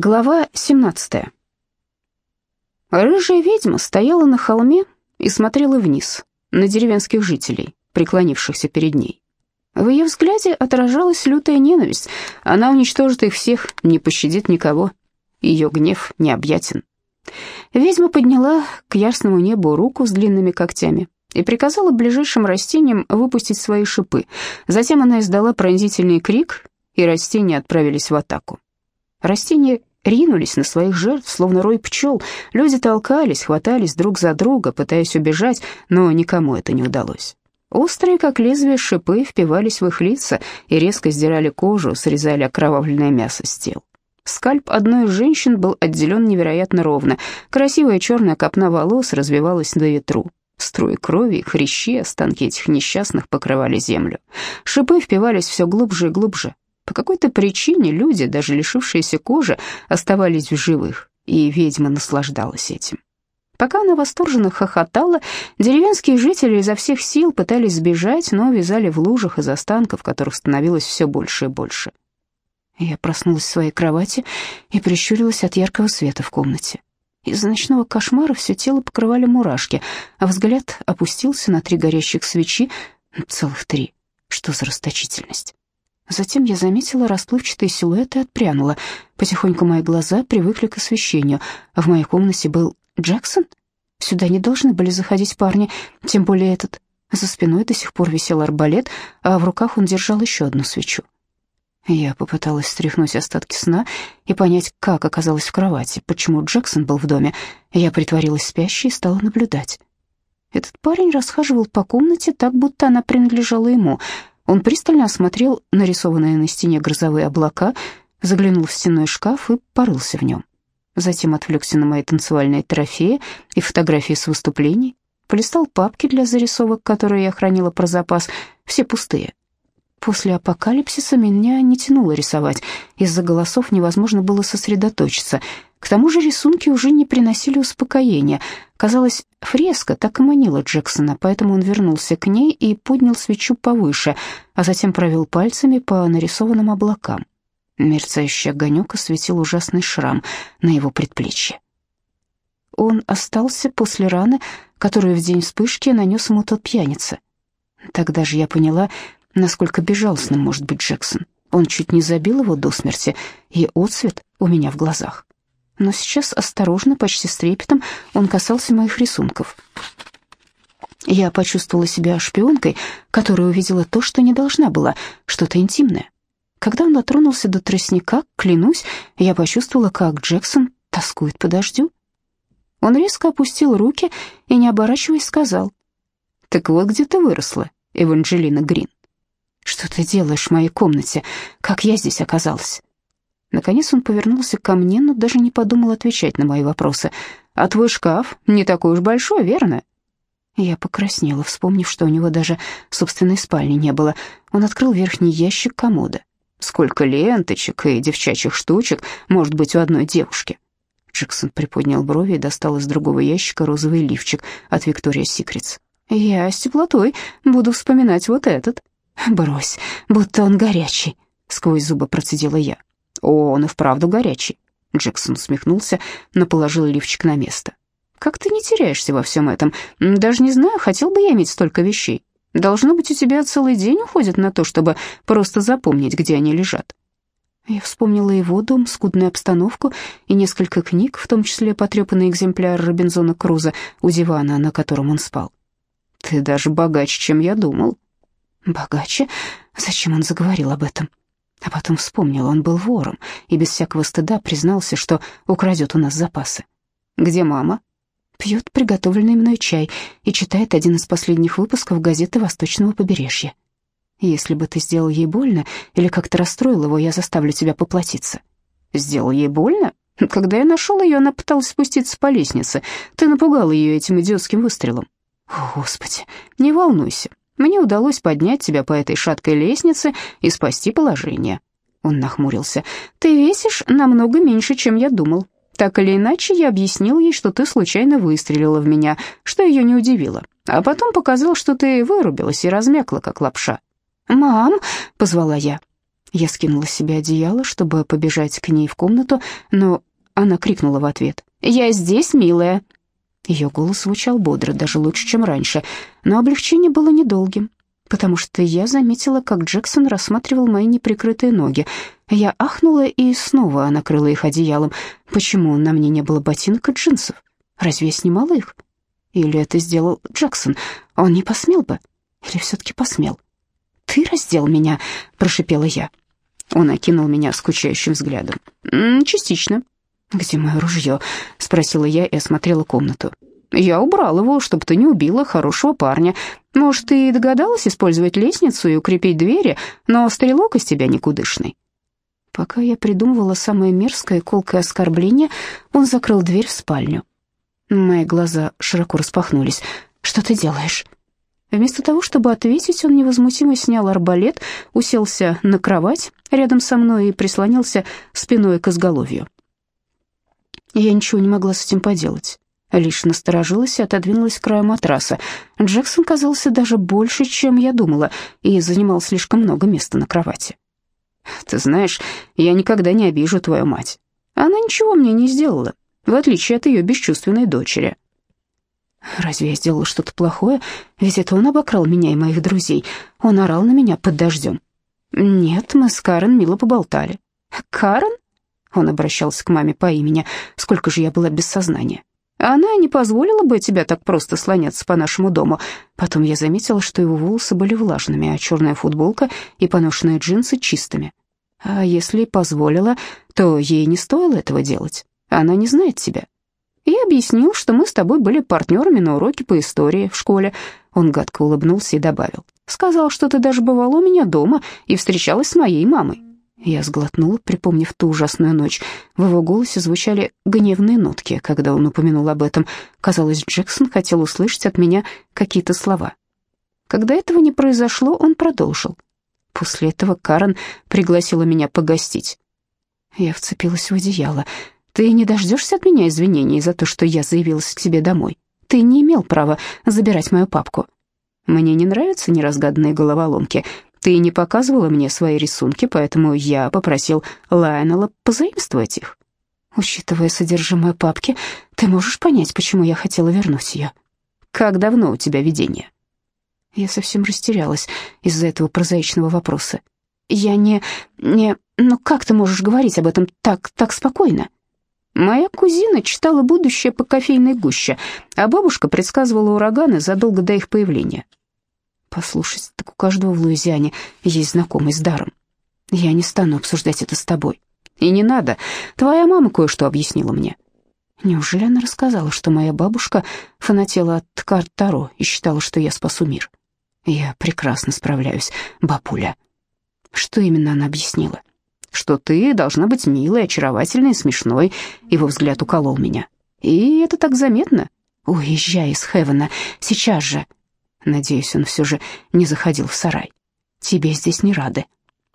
Глава 17. Рыжая ведьма стояла на холме и смотрела вниз, на деревенских жителей, преклонившихся перед ней. В ее взгляде отражалась лютая ненависть. Она уничтожит их всех, не пощадит никого. Ее гнев необъятен. Ведьма подняла к ясному небу руку с длинными когтями и приказала ближайшим растениям выпустить свои шипы. Затем она издала пронзительный крик, и растения отправились в атаку. Растения ринулись на своих жертв, словно рой пчел. Люди толкались, хватались друг за друга, пытаясь убежать, но никому это не удалось. Острые, как лезвие, шипы впивались в их лица и резко сдирали кожу, срезали окровавленное мясо с тел. Скальп одной из женщин был отделен невероятно ровно. Красивая черная копна волос развивалась на ветру. Струи крови хрящи, останки этих несчастных покрывали землю. Шипы впивались все глубже и глубже. Какой-то причине люди, даже лишившиеся кожи, оставались в живых, и ведьма наслаждалась этим. Пока она восторженно хохотала, деревенские жители изо всех сил пытались сбежать, но вязали в лужах из останков, которых становилось все больше и больше. Я проснулась в своей кровати и прищурилась от яркого света в комнате. Из-за ночного кошмара все тело покрывали мурашки, а взгляд опустился на три горящих свечи, целых три. Что за расточительность? Затем я заметила расплывчатые силуэты и отпрянула. Потихоньку мои глаза привыкли к освещению. В моей комнате был Джексон? Сюда не должны были заходить парни, тем более этот. За спиной до сих пор висел арбалет, а в руках он держал еще одну свечу. Я попыталась стряхнуть остатки сна и понять, как оказалась в кровати, почему Джексон был в доме. Я притворилась спящей и стала наблюдать. Этот парень расхаживал по комнате так, будто она принадлежала ему — он пристально осмотрел нарисованные на стене грозовые облака, заглянул в стенной шкаф и порылся в нем. Затем отвлекся на мои танцевальные трофеи и фотографии с выступлений, полистал папки для зарисовок, которые я хранила про запас, все пустые. После апокалипсиса меня не тянуло рисовать, из-за голосов невозможно было сосредоточиться — к тому же рисунки уже не приносили успокоения. Казалось, фреска так и манила Джексона, поэтому он вернулся к ней и поднял свечу повыше, а затем провел пальцами по нарисованным облакам. Мерцающий огонек осветил ужасный шрам на его предплечье. Он остался после раны, которую в день вспышки нанес ему тот пьяница. Тогда же я поняла, насколько безжалостным может быть Джексон. Он чуть не забил его до смерти, и отсвет у меня в глазах но сейчас осторожно, почти с трепетом, он касался моих рисунков. Я почувствовала себя шпионкой, которая увидела то, что не должна была, что-то интимное. Когда он дотронулся до тростника, клянусь, я почувствовала, как Джексон тоскует по дождю. Он резко опустил руки и, не оборачиваясь, сказал, «Так вот где ты выросла, Эванжелина Грин. Что ты делаешь в моей комнате? Как я здесь оказалась?» Наконец он повернулся ко мне, но даже не подумал отвечать на мои вопросы. «А твой шкаф не такой уж большой, верно?» Я покраснела, вспомнив, что у него даже собственной спальни не было. Он открыл верхний ящик комода. Сколько ленточек и девчачьих штучек может быть у одной девушки? Джексон приподнял брови и достал из другого ящика розовый лифчик от Виктория Секретс. «Я с теплотой буду вспоминать вот этот». «Брось, будто он горячий», — сквозь зубы процедила я. «О, он и вправду горячий». Джексон усмехнулся, но положил лифчик на место. «Как ты не теряешься во всем этом? Даже не знаю, хотел бы я иметь столько вещей. Должно быть, у тебя целый день уходит на то, чтобы просто запомнить, где они лежат». Я вспомнила его дом, скудную обстановку и несколько книг, в том числе потрепанный экземпляр Робинзона Круза у дивана, на котором он спал. «Ты даже богаче, чем я думал». «Богаче? Зачем он заговорил об этом?» А потом вспомнил, он был вором и без всякого стыда признался, что украдет у нас запасы. «Где мама?» Пьет приготовленный мной чай и читает один из последних выпусков газеты «Восточного побережья». «Если бы ты сделал ей больно или как-то расстроил его, я заставлю тебя поплатиться». «Сделал ей больно? Когда я нашел ее, она пыталась спуститься по лестнице. Ты напугал ее этим идиотским выстрелом». «О, Господи, не волнуйся, мне удалось поднять тебя по этой шаткой лестнице и спасти положение». Он нахмурился. «Ты весишь намного меньше, чем я думал. Так или иначе, я объяснил ей, что ты случайно выстрелила в меня, что ее не удивило. А потом показал, что ты вырубилась и размякла, как лапша». «Мам!» — позвала я. Я скинула с себя одеяло, чтобы побежать к ней в комнату, но она крикнула в ответ. «Я здесь, милая!» Ее голос звучал бодро, даже лучше, чем раньше, но облегчение было недолгим, потому что я заметила, как Джексон рассматривал мои неприкрытые ноги. Я ахнула и снова накрыла их одеялом. Почему на мне не было ботинок и джинсов? Разве я снимала их? Или это сделал Джексон? Он не посмел бы. Или все-таки посмел? «Ты раздел меня», — прошипела я. Он окинул меня скучающим взглядом. «Частично». «Где мое ружье?» — спросила я и осмотрела комнату. «Я убрал его, чтобы ты не убила хорошего парня. Может, ты и догадалась использовать лестницу и укрепить двери, но стрелок из тебя никудышный». Пока я придумывала самое мерзкое колкое оскорбление, он закрыл дверь в спальню. Мои глаза широко распахнулись. «Что ты делаешь?» Вместо того, чтобы ответить, он невозмутимо снял арбалет, уселся на кровать рядом со мной и прислонился спиной к изголовью. Я ничего не могла с этим поделать. Лишь насторожилась и отодвинулась к краю матраса. Джексон казался даже больше, чем я думала, и занимал слишком много места на кровати. «Ты знаешь, я никогда не обижу твою мать. Она ничего мне не сделала, в отличие от ее бесчувственной дочери». Разве я сделала что-то плохое? Ведь это он обокрал меня и моих друзей. Он орал на меня под дождем. Нет, мы с Карен мило поболтали. Карен? Он обращался к маме по имени. Сколько же я была без сознания. Она не позволила бы тебя так просто слоняться по нашему дому. Потом я заметила, что его волосы были влажными, а черная футболка и поношенные джинсы чистыми. А если позволила, то ей не стоило этого делать. Она не знает тебя и объяснил, что мы с тобой были партнерами на уроке по истории в школе. Он гадко улыбнулся и добавил. Сказал, что ты даже бывала у меня дома и встречалась с моей мамой. Я сглотнула, припомнив ту ужасную ночь. В его голосе звучали гневные нотки, когда он упомянул об этом. Казалось, Джексон хотел услышать от меня какие-то слова. Когда этого не произошло, он продолжил. После этого Карен пригласила меня погостить. Я вцепилась в одеяло. Ты не дождешься от меня извинений за то, что я заявилась к тебе домой. Ты не имел права забирать мою папку. Мне не нравятся неразгаданные головоломки. Ты не показывала мне свои рисунки, поэтому я попросил Лайонела позаимствовать их. Учитывая содержимое папки, ты можешь понять, почему я хотела вернуть ее. Как давно у тебя видение? Я совсем растерялась из-за этого прозаичного вопроса. Я не... не... Ну как ты можешь говорить об этом так... так спокойно? Моя кузина читала будущее по кофейной гуще, а бабушка предсказывала ураганы задолго до их появления. Послушай, так у каждого в Луизиане есть знакомый с даром. Я не стану обсуждать это с тобой. И не надо. Твоя мама кое-что объяснила мне. Неужели она рассказала, что моя бабушка фанатела от карт Таро и считала, что я спасу мир? Я прекрасно справляюсь, бабуля. Что именно она объяснила? что ты должна быть милой, очаровательной, смешной. Его взгляд уколол меня. И это так заметно. Уезжай из Хевена, сейчас же. Надеюсь, он все же не заходил в сарай. Тебе здесь не рады.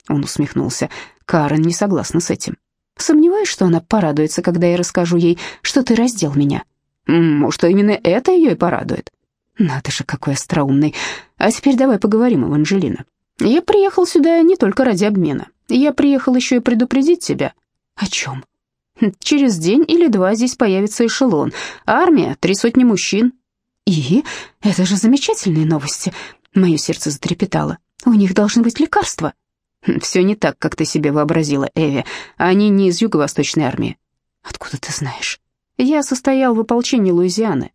Он усмехнулся. Карен не согласна с этим. Сомневаюсь, что она порадуется, когда я расскажу ей, что ты раздел меня. Может, именно это ее и порадует. Надо же, какой остроумный. А теперь давай поговорим, Эванжелина. Я приехал сюда не только ради обмена. Я приехал еще и предупредить тебя». «О чем?» «Через день или два здесь появится эшелон. Армия, три сотни мужчин». «И? Это же замечательные новости». Мое сердце затрепетало. «У них должны быть лекарства». «Все не так, как ты себе вообразила, Эви. Они не из юго-восточной армии». «Откуда ты знаешь?» «Я состоял в ополчении Луизианы».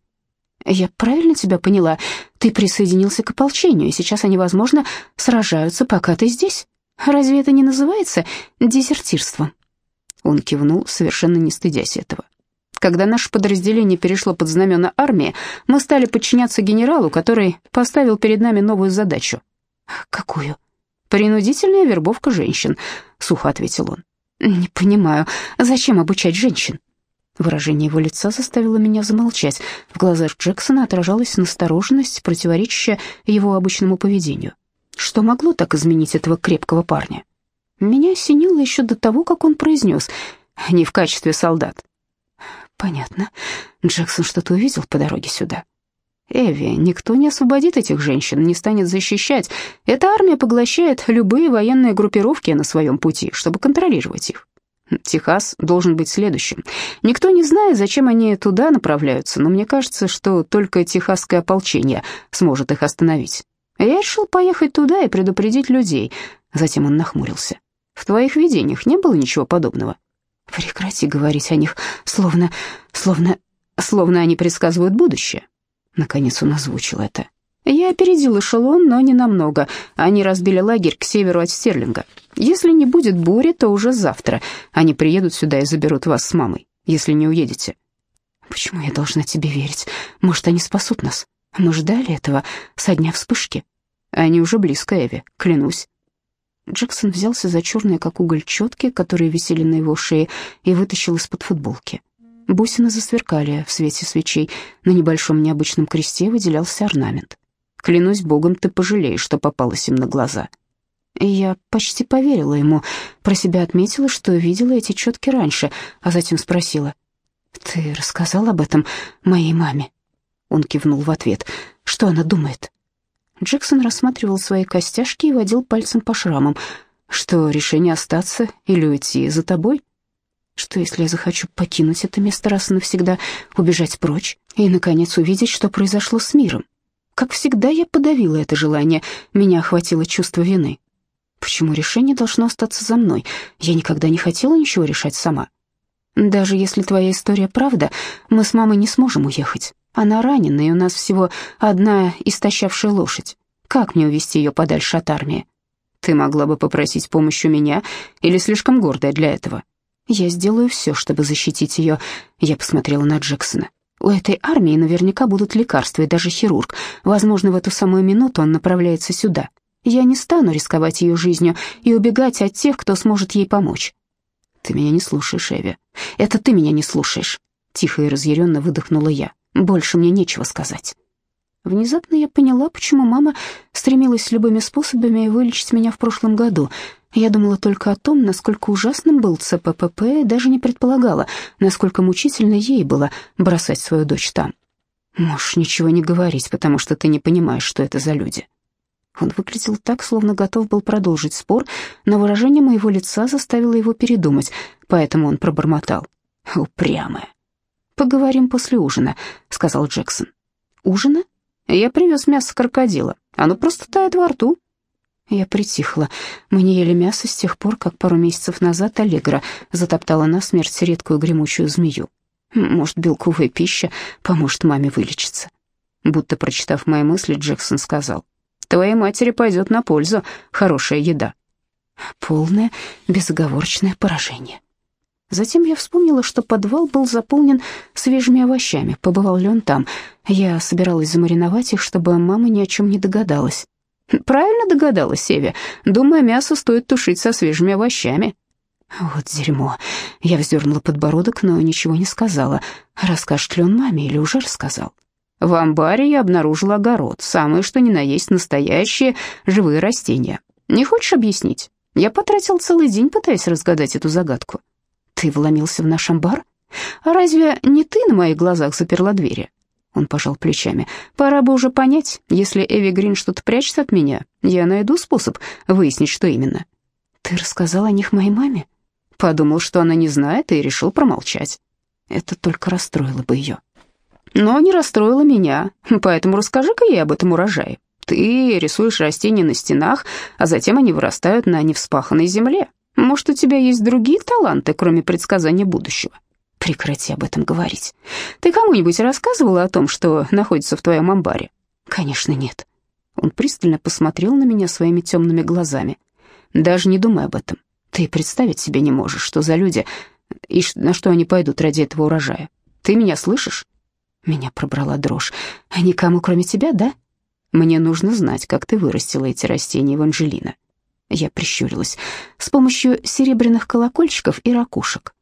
«Я правильно тебя поняла? Ты присоединился к ополчению, и сейчас они, возможно, сражаются, пока ты здесь?» Разве это не называется дезертирством?» Он кивнул, совершенно не стыдясь этого. Когда наше подразделение перешло под знамена армии, мы стали подчиняться генералу, который поставил перед нами новую задачу. «Какую?» «Принудительная вербовка женщин», — сухо ответил он. «Не понимаю, зачем обучать женщин?» Выражение его лица заставило меня замолчать. В глазах Джексона отражалась настороженность, противоречащая его обычному поведению. Что могло так изменить этого крепкого парня? Меня осенило еще до того, как он произнес «не в качестве солдат». Понятно. Джексон что-то увидел по дороге сюда. Эви, никто не освободит этих женщин, не станет защищать. Эта армия поглощает любые военные группировки на своем пути, чтобы контролировать их. Техас должен быть следующим. Никто не знает, зачем они туда направляются, но мне кажется, что только техасское ополчение сможет их остановить. Я решил поехать туда и предупредить людей. Затем он нахмурился. В твоих видениях не было ничего подобного? Прекрати говорить о них, словно... словно... словно они предсказывают будущее. Наконец он озвучил это. Я опередил эшелон, но не намного. Они разбили лагерь к северу от Стерлинга. Если не будет бури, то уже завтра. Они приедут сюда и заберут вас с мамой, если не уедете. Почему я должна тебе верить? Может, они спасут нас? Мы ждали этого со дня вспышки. Они уже близко, Эви, клянусь. Джексон взялся за черные, как уголь, четки, которые висели на его шее, и вытащил из-под футболки. Бусины засверкали в свете свечей. На небольшом необычном кресте выделялся орнамент. Клянусь богом, ты пожалеешь, что попалась им на глаза. Я почти поверила ему, про себя отметила, что видела эти четки раньше, а затем спросила, «Ты рассказал об этом моей маме?» Он кивнул в ответ. «Что она думает?» Джексон рассматривал свои костяшки и водил пальцем по шрамам. «Что, решение остаться или уйти за тобой?» «Что, если я захочу покинуть это место раз и навсегда, убежать прочь и, наконец, увидеть, что произошло с миром?» Как всегда, я подавила это желание, меня охватило чувство вины. Почему решение должно остаться за мной? Я никогда не хотела ничего решать сама. Даже если твоя история правда, мы с мамой не сможем уехать. Она ранена, и у нас всего одна истощавшая лошадь. Как мне увести ее подальше от армии? Ты могла бы попросить помощи у меня или слишком гордая для этого? Я сделаю все, чтобы защитить ее. Я посмотрела на Джексона. У этой армии наверняка будут лекарства и даже хирург. Возможно, в эту самую минуту он направляется сюда. Я не стану рисковать ее жизнью и убегать от тех, кто сможет ей помочь. Ты меня не слушаешь, Эви. Это ты меня не слушаешь. Тихо и разъяренно выдохнула я. Больше мне нечего сказать. Внезапно я поняла, почему мама стремилась любыми способами вылечить меня в прошлом году. Я думала только о том, насколько ужасным был ЦППП, и даже не предполагала, насколько мучительно ей было бросать свою дочь там. Можешь ничего не говорить, потому что ты не понимаешь, что это за люди. Он выглядел так, словно готов был продолжить спор, но выражение моего лица заставило его передумать, поэтому он пробормотал. «Упрямая». «Поговорим после ужина», — сказал Джексон. «Ужина? Я привез мясо крокодила. Оно просто тает во рту». Я притихла. Мы не ели мясо с тех пор, как пару месяцев назад Аллегра затоптала на смерть редкую гремучую змею. Может, белковая пища поможет маме вылечиться. Будто прочитав мои мысли, Джексон сказал, «Твоей матери пойдет на пользу хорошая еда». Полное безоговорочное поражение. Затем я вспомнила, что подвал был заполнен свежими овощами. Побывал ли он там? Я собиралась замариновать их, чтобы мама ни о чем не догадалась. Правильно догадалась Севе. Думаю, мясо стоит тушить со свежими овощами. Вот дерьмо. Я вздернула подбородок, но ничего не сказала. Расскажет ли он маме или уже рассказал? В амбаре я обнаружила огород, самые что ни на есть настоящие живые растения. Не хочешь объяснить? Я потратил целый день, пытаясь разгадать эту загадку. Ты вломился в наш амбар? А разве не ты на моих глазах заперла двери? Он пожал плечами. «Пора бы уже понять, если Эви Грин что-то прячет от меня, я найду способ выяснить, что именно». «Ты рассказал о них моей маме?» Подумал, что она не знает, и решил промолчать. Это только расстроило бы ее. Но не расстроило меня, поэтому расскажи-ка ей об этом урожае. Ты рисуешь растения на стенах, а затем они вырастают на невспаханной земле. Может, у тебя есть другие таланты, кроме предсказания будущего?» Прекрати об этом говорить. Ты кому-нибудь рассказывала о том, что находится в твоем амбаре? Конечно, нет. Он пристально посмотрел на меня своими темными глазами. Даже не думай об этом. Ты представить себе не можешь, что за люди и на что они пойдут ради этого урожая. Ты меня слышишь? Меня пробрала дрожь. А никому, кроме тебя, да? Мне нужно знать, как ты вырастила эти растения, Эванжелина. Я прищурилась. С помощью серебряных колокольчиков и ракушек.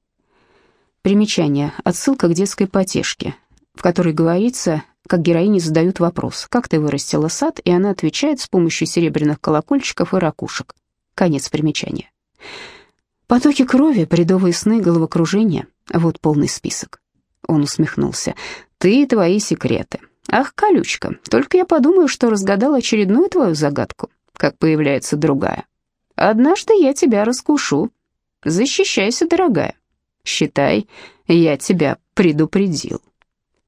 Примечание. Отсылка к детской потешке, в которой говорится, как героини задают вопрос «Как ты вырастила сад?» и она отвечает с помощью серебряных колокольчиков и ракушек. Конец примечания. Потоки крови, бредовые сны, головокружение. Вот полный список. Он усмехнулся. «Ты и твои секреты. Ах, колючка, только я подумаю, что разгадал очередную твою загадку, как появляется другая. Однажды я тебя раскушу. Защищайся, дорогая. Считай, я тебя предупредил.